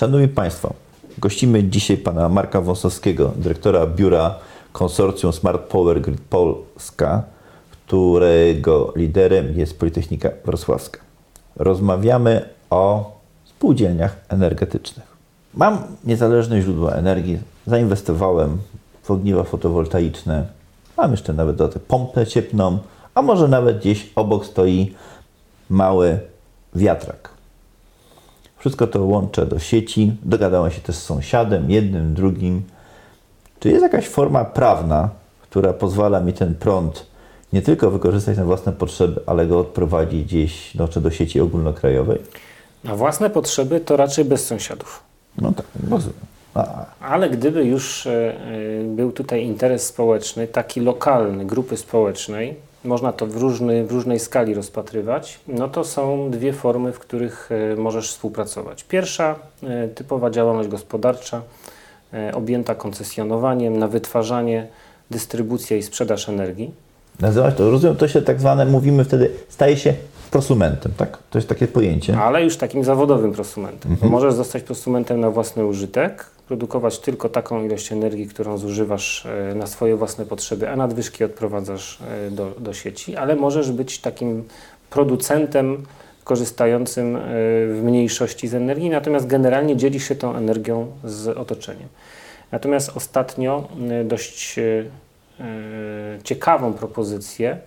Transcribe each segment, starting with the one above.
Szanowni Państwo, gościmy dzisiaj pana Marka Wąsowskiego, dyrektora biura konsorcjum Smart Power Grid Polska, którego liderem jest Politechnika Wrocławska. Rozmawiamy o spółdzielniach energetycznych. Mam niezależne źródła energii, zainwestowałem w ogniwa fotowoltaiczne, mam jeszcze nawet do tego pompę cieplną, a może nawet gdzieś obok stoi mały wiatrak. Wszystko to łączę do sieci, dogadałem się też z sąsiadem, jednym, drugim. Czy jest jakaś forma prawna, która pozwala mi ten prąd nie tylko wykorzystać na własne potrzeby, ale go odprowadzić gdzieś no, czy do sieci ogólnokrajowej? Na własne potrzeby to raczej bez sąsiadów. No tak, rozumiem. A, Ale gdyby już e, e, był tutaj interes społeczny, taki lokalny, grupy społecznej, można to w, różny, w różnej skali rozpatrywać, no to są dwie formy, w których e, możesz współpracować. Pierwsza, e, typowa działalność gospodarcza, e, objęta koncesjonowaniem na wytwarzanie, dystrybucję i sprzedaż energii. nazywać to, rozumiem, to się tak zwane, mówimy wtedy, staje się prosumentem, tak? To jest takie pojęcie. ale już takim zawodowym prosumentem. Bo możesz zostać prosumentem na własny użytek, produkować tylko taką ilość energii, którą zużywasz e, na swoje własne potrzeby, a nadwyżki odprowadzasz e, do, do sieci, ale możesz być takim producentem korzystającym e, w mniejszości z energii, natomiast generalnie dzielisz się tą energią z otoczeniem. Natomiast ostatnio dość ciekawą propozycję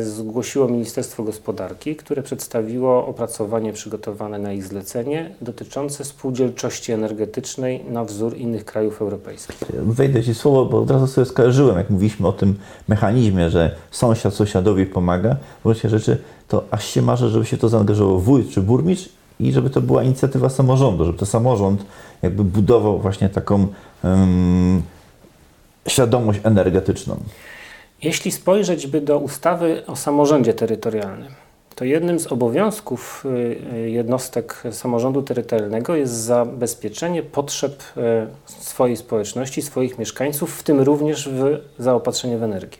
zgłosiło Ministerstwo Gospodarki, które przedstawiło opracowanie przygotowane na ich zlecenie dotyczące spółdzielczości energetycznej na wzór innych krajów europejskich. Wejdę Ci słowo, bo od razu sobie skojarzyłem, jak mówiliśmy o tym mechanizmie, że sąsiad sąsiadowi pomaga. W gruncie rzeczy to aż się marzy, żeby się to zaangażował wójt czy burmistrz i żeby to była inicjatywa samorządu, żeby to samorząd jakby budował właśnie taką em, świadomość energetyczną. Jeśli spojrzeć by do ustawy o samorządzie terytorialnym, to jednym z obowiązków y, y, jednostek samorządu terytorialnego jest zabezpieczenie potrzeb y, swojej społeczności, swoich mieszkańców, w tym również w zaopatrzenie w energię.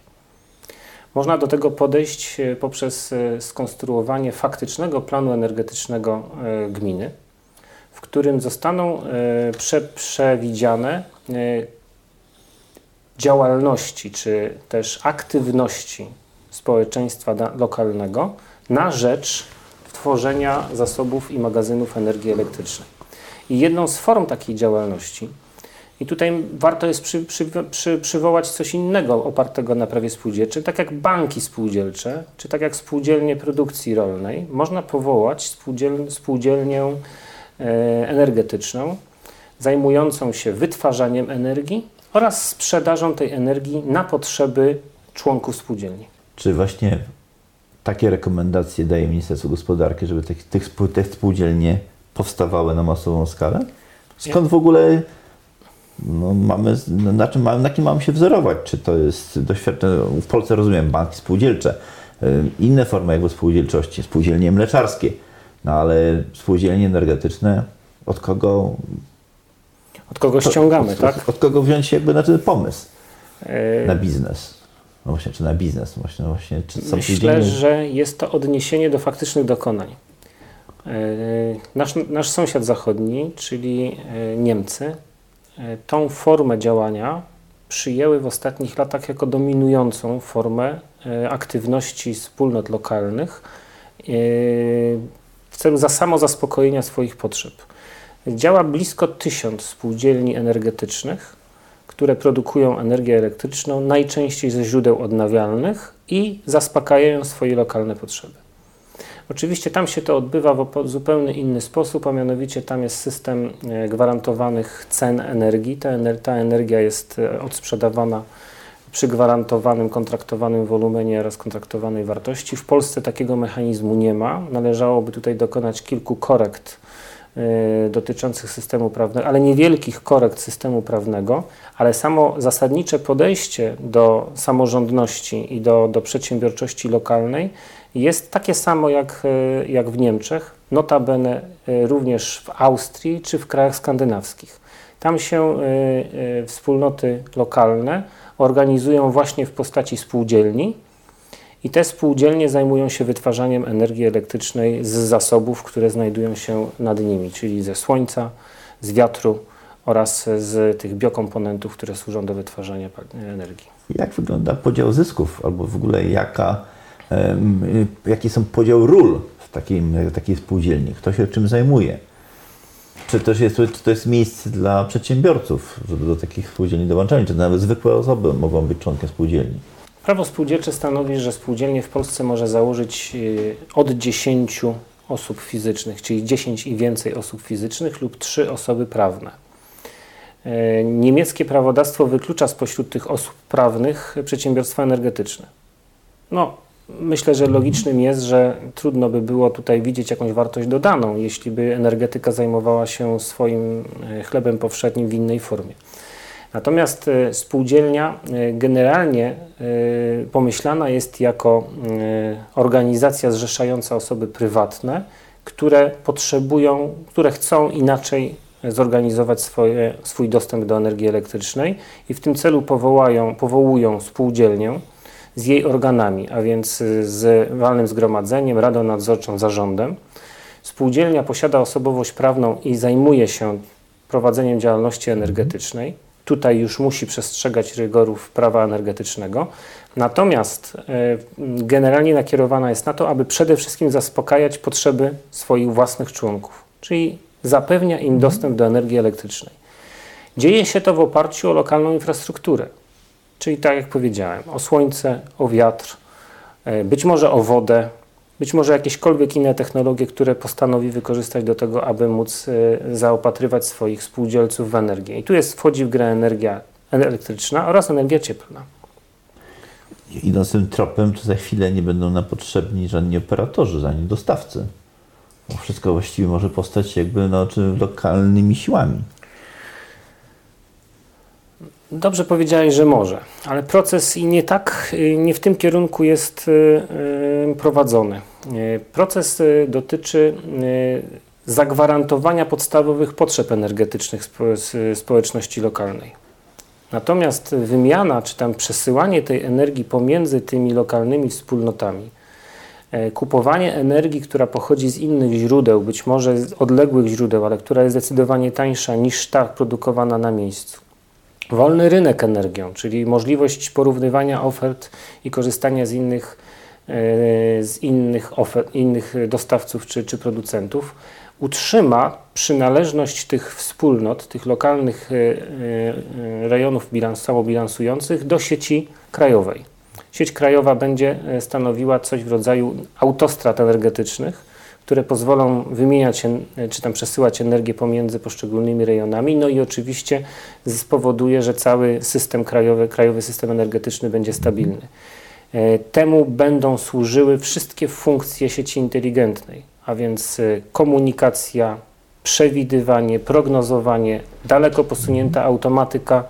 Można do tego podejść poprzez skonstruowanie faktycznego planu energetycznego gminy, w którym zostaną prze, przewidziane działalności czy też aktywności społeczeństwa lokalnego na rzecz tworzenia zasobów i magazynów energii elektrycznej. I jedną z form takiej działalności, i tutaj warto jest przy, przy, przy, przywołać coś innego opartego na prawie spółdzielczym, tak jak banki spółdzielcze, czy tak jak spółdzielnie produkcji rolnej, można powołać spółdziel, spółdzielnię e, energetyczną zajmującą się wytwarzaniem energii oraz sprzedażą tej energii na potrzeby członków spółdzielni. Czy właśnie takie rekomendacje daje Ministerstwo Gospodarki, żeby tych, tych, te spółdzielnie powstawały na masową skalę? Skąd w ogóle no, mamy, na, czym na kim mamy się wzorować? Czy to jest doświadczenie, w Polsce rozumiem banki spółdzielcze, y, inne formy jakby spółdzielczości, spółdzielnie mleczarskie, no ale spółdzielnie energetyczne, od kogo, Od kogo ściągamy, od, tak? od, od kogo wziąć jakby na ten pomysł E, na biznes? No właśnie, czy na biznes? Właśnie, właśnie, czy są Myślę, że jest to odniesienie do faktycznych dokonań. E, Nasz, nasz sąsiad zachodni, czyli e, Niemcy, e, tą formę działania przyjęły w ostatnich latach jako dominującą formę aktywności wspólnot lokalnych w celu za samozaspokojenia swoich potrzeb. Działa blisko tysiąc spółdzielni energetycznych, które produkują energię elektryczną najczęściej ze źródeł odnawialnych i zaspokajają swoje lokalne potrzeby. Oczywiście tam się to odbywa w zupełnie inny sposób, a mianowicie tam jest system e, gwarantowanych cen energii. Ta, ta energia jest e, odsprzedawana przy gwarantowanym, kontraktowanym wolumenie oraz kontraktowanej wartości. W Polsce takiego mechanizmu nie ma. Należałoby tutaj dokonać kilku korekt dotyczących systemu prawnego, ale niewielkich korekt systemu prawnego, ale samo zasadnicze podejście do samorządności i do, do przedsiębiorczości lokalnej jest takie samo jak, y, jak w Niemczech, notabene y, również w Austrii czy w krajach skandynawskich. Tam się y, y, wspólnoty lokalne organizują właśnie w postaci spółdzielni I te spółdzielnie zajmują się wytwarzaniem energii elektrycznej z zasobów, które znajdują się nad nimi, czyli ze słońca, z wiatru oraz z tych biokomponentów, które służą do wytwarzania energii. Jak wygląda podział zysków, albo w ogóle jaka, jaki są podział ról w takim, takiej spółdzielni? Kto się czym zajmuje? Czy też jest, czy to jest miejsce dla przedsiębiorców, żeby do takich spółdzielni dołączali, czy nawet zwykłe osoby mogą być członkiem spółdzielni? Prawo spółdzielcze stanowi, że spółdzielnie w Polsce może założyć y, od 10 osób fizycznych, czyli 10 i więcej osób fizycznych lub 3 osoby prawne. Y, niemieckie prawodawstwo wyklucza spośród tych osób prawnych przedsiębiorstwa energetyczne. No, myślę, że logicznym jest, że trudno by było tutaj widzieć jakąś wartość dodaną, jeśli by energetyka zajmowała się swoim y, chlebem powszednim w innej formie. Natomiast e, spółdzielnia e, generalnie e, pomyślana jest jako organizacja zrzeszająca osoby prywatne, które potrzebują, które chcą inaczej zorganizować swoje, swój dostęp do energii elektrycznej i w tym celu powołają, powołują spółdzielnię z jej organami, a więc z walnym zgromadzeniem, radą nadzorczą, zarządem. Spółdzielnia posiada osobowość prawną i zajmuje się prowadzeniem działalności energetycznej tutaj już musi przestrzegać rygorów prawa energetycznego. Natomiast e, generalnie nakierowana jest na to, aby przede wszystkim zaspokajać potrzeby swoich własnych członków, czyli zapewnia im dostęp do energii elektrycznej. Dzieje się to w oparciu o lokalną infrastrukturę, czyli tak jak powiedziałem, o słońce, o wiatr, e, być może o wodę, być może jakiekolwiek inne technologie, które postanowi wykorzystać do tego, aby móc e, zaopatrywać swoich spółdzielców w energię. I tu jest, wchodzi w grę energia elektryczna oraz energia cieplna. Idąc tym tropem, czy za chwilę nie będą nam potrzebni żadni operatorzy, ani dostawcy? Bo wszystko właściwie może postać jakby no, czy lokalnymi siłami. Dobrze powiedziałeś, że może, ale proces i nie tak, y, nie w tym kierunku jest y, y, prowadzony. Proces dotyczy zagwarantowania podstawowych potrzeb energetycznych społeczności lokalnej. Natomiast wymiana czy tam przesyłanie tej energii pomiędzy tymi lokalnymi wspólnotami, kupowanie energii, która pochodzi z innych źródeł, być może z odległych źródeł, ale która jest zdecydowanie tańsza niż ta produkowana na miejscu, Wolny rynek energią, czyli możliwość porównywania ofert i korzystania z innych, e, z innych, ofert, innych dostawców czy, czy producentów, utrzyma przynależność tych wspólnot, tych lokalnych e, e, rejonów bilansowo bilansujących do sieci krajowej. Sieć krajowa będzie stanowiła coś w rodzaju autostrad energetycznych, które pozwolą wymieniać czy tam przesyłać energię pomiędzy poszczególnymi rejonami, no i oczywiście spowoduje, że cały system krajowy, krajowy system energetyczny będzie stabilny. E, temu będą służyły wszystkie funkcje sieci inteligentnej, a więc e, komunikacja, przewidywanie, prognozowanie, daleko posunięta automatyka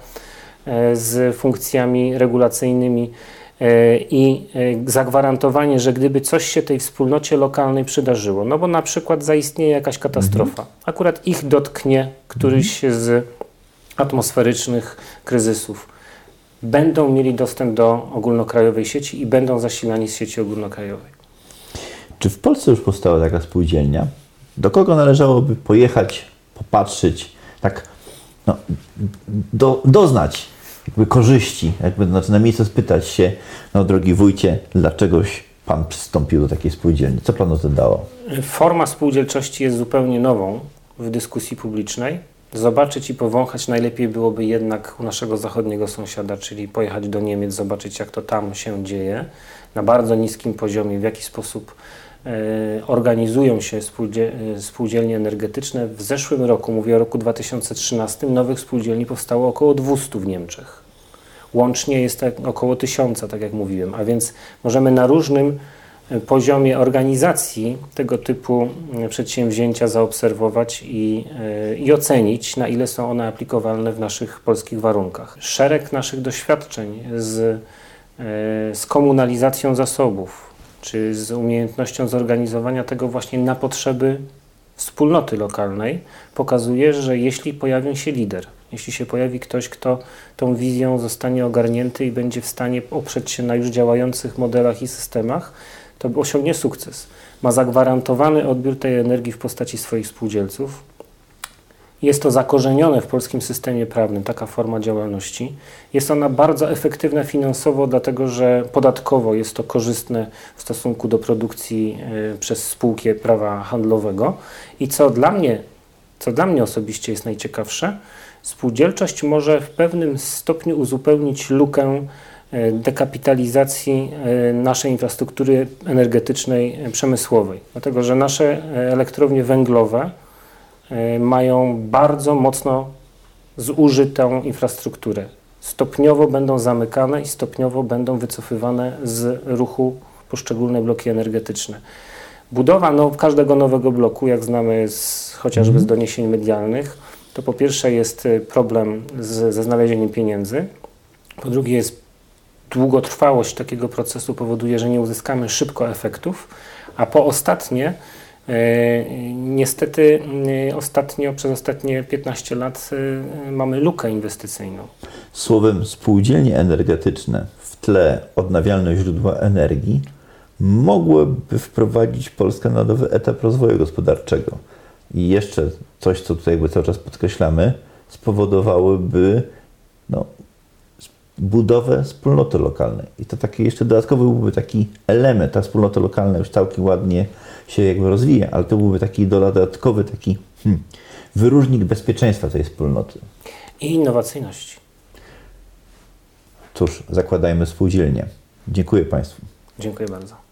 e, z funkcjami regulacyjnymi, E, i e, zagwarantowanie, że gdyby coś się tej wspólnocie lokalnej przydarzyło, no bo na przykład zaistnieje jakaś katastrofa, mhm. akurat ich dotknie któryś mhm. z atmosferycznych kryzysów, będą mieli dostęp do ogólnokrajowej sieci i będą zasilani z sieci ogólnokrajowej. Czy w Polsce już powstała taka spółdzielnia? Do kogo należałoby pojechać, popatrzeć, tak no, do, doznać jakby korzyści, jakby znaczy na miejscu spytać się, no drogi wójcie, dlaczegoś Pan przystąpił do takiej spółdzielni? Co Panu to dało? Forma spółdzielczości jest zupełnie nową w dyskusji publicznej. Zobaczyć i powąchać najlepiej byłoby jednak u naszego zachodniego sąsiada, czyli pojechać do Niemiec, zobaczyć jak to tam się dzieje na bardzo niskim poziomie, w jaki sposób organizują się e, spółdzielnie energetyczne. W zeszłym roku, mówię o roku 2013, nowych spółdzielni powstało około 200 w Niemczech. Łącznie jest tak około tysiąca, tak jak mówiłem, a więc możemy na różnym e, poziomie organizacji tego typu e, przedsięwzięcia zaobserwować i, e, i ocenić, na ile są one aplikowalne w naszych polskich warunkach. Szereg naszych doświadczeń z, z komunalizacją zasobów, czy z umiejętnością zorganizowania tego właśnie na potrzeby wspólnoty lokalnej, pokazuje, że jeśli pojawi się lider, Jeśli się pojawi ktoś, kto tą wizją zostanie ogarnięty i będzie w stanie oprzeć się na już działających modelach i systemach, to osiągnie sukces. Ma zagwarantowany odbiór tej energii w postaci swoich spółdzielców. Jest to zakorzenione w polskim systemie prawnym, taka forma działalności. Jest ona bardzo efektywna finansowo, dlatego że podatkowo jest to korzystne w stosunku do produkcji y, przez spółkę prawa handlowego. I co dla mnie, co dla mnie osobiście jest najciekawsze, spółdzielczość może w pewnym stopniu uzupełnić lukę y, dekapitalizacji y, naszej infrastruktury energetycznej, przemysłowej. Dlatego, że nasze elektrownie węglowe mają bardzo mocno zużytą infrastrukturę. Stopniowo będą zamykane i stopniowo będą wycofywane z ruchu poszczególne bloki energetyczne. Budowa no, każdego nowego bloku, jak znamy z, chociażby z doniesień medialnych, to po pierwsze jest y, problem z, ze znalezieniem pieniędzy, po drugie jest długotrwałość takiego procesu powoduje, że nie uzyskamy szybko efektów, a po ostatnie, e, niestety e, ostatnio, przez ostatnie 15 lat e, mamy lukę inwestycyjną. Słowem, spółdzielnie energetyczne w tle odnawialne źródła energii mogłyby wprowadzić Polskę na nowy etap rozwoju gospodarczego. I jeszcze coś, co tutaj jakby cały czas podkreślamy, spowodowałyby no, budowę wspólnoty lokalnej. I to taki jeszcze dodatkowy byłby taki element, ta wspólnota lokalna już całkiem ładnie się jakby rozwija, ale to byłby taki dodatkowy taki hmm, wyróżnik bezpieczeństwa tej wspólnoty. I innowacyjności. Cóż, zakładajmy spółdzielnie. Dziękuję Państwu. Dziękuję bardzo.